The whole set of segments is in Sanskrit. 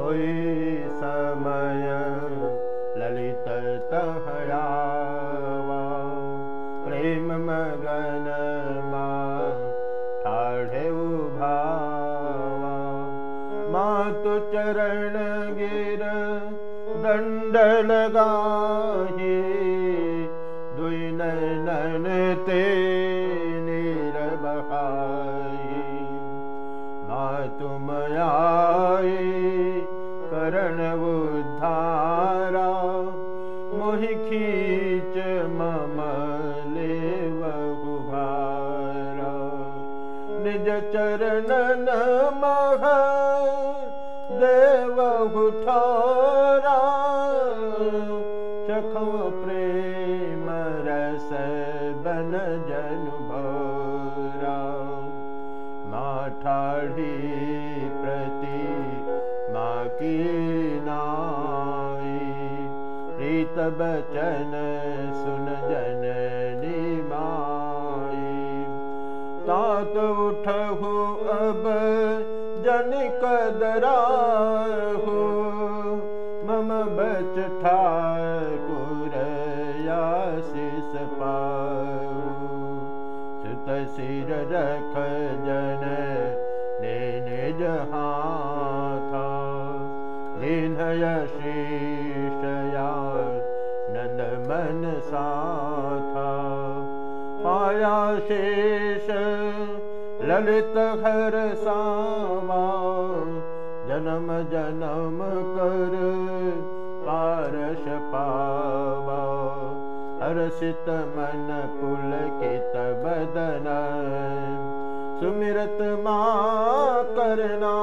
सोई समय ललित तहयावा प्रेम मगन मा ठाढ़े भावा मातु चरण गिर दंड लगाही दुई नैनन ते मोहि खीच मम लेवुभारा निज चरणन मह देवहु ठारा चखो प्रेम रस बन जनु भोरा। माठाढ़ी बचन सुन जन अब जन कदराहु मम बच ठाकुर आशीष पाऊ सुत सिर रख जन ने निज हाथा। लिनय शीशया मन साथा पाया शेष ललित हर सावा जन्म जन्म कर पारश पावा। हर्षित मन पुलकित बदन सुमिरत माँ करना।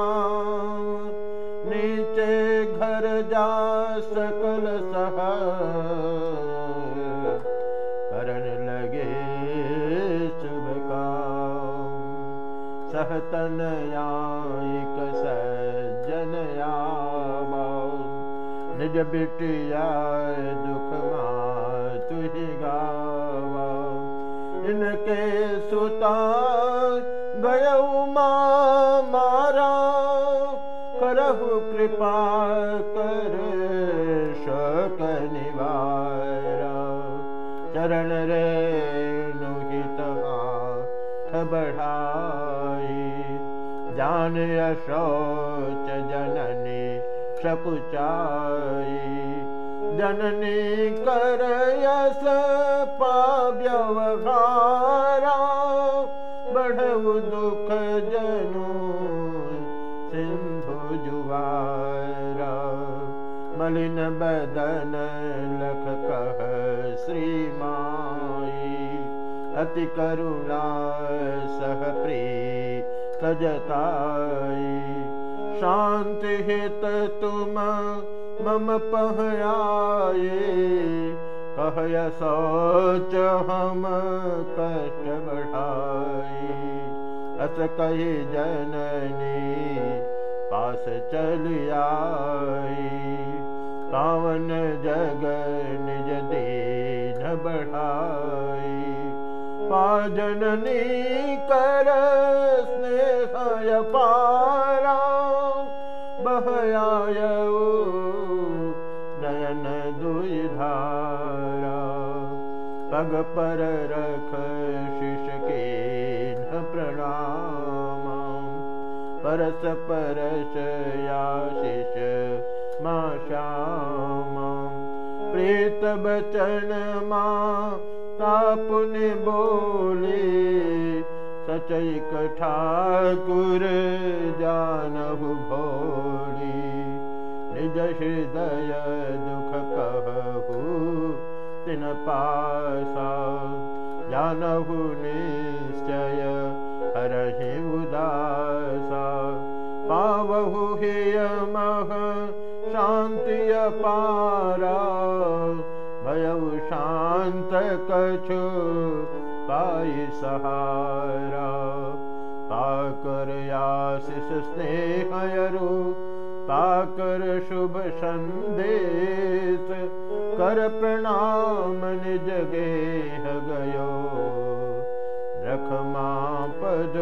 नीचे घर जा सकल सह सहतन एक सज्जन निज बिटिया दुख मा तुहि गावा इनके सुता गयऊ मारा करहु कृपा कर शोक निवारा चरण रे नुहित बढ़ाई जान अशोच जननी सकुचाई जननी कर यस पाव्यवहारा। बढ़ दुख जनु सिंधु जुवारा। मलिन बदन लख कह माई। अति करुणा सह प्री सजताई शांति हित तुम मम पहयाए। कह सोच हम कष्ट बढ़ाई अस कही जननी पास चल आई पावन जग निज दीन बढ़ाई पाजननी कर स्नेह पारा। बहयाय नयन दुई धारा पग पर रख शिष के प्रणाम। परस परस आशिष मा श्याम। प्रीत बचन माँ तापुन बोले सचैक ठाकुर जानहु भोली। निज हृदय दुख कहु तिन पासा जानहु निश्चय हरहि उदासा। पावहु हियमः शान्ति अपारा संत कछु पाई सहारा। पाकर आशिष स्नेहयरु पाकर शुभ सन्देश कर प्रणाम निज गेह गयो रखमा रखमापज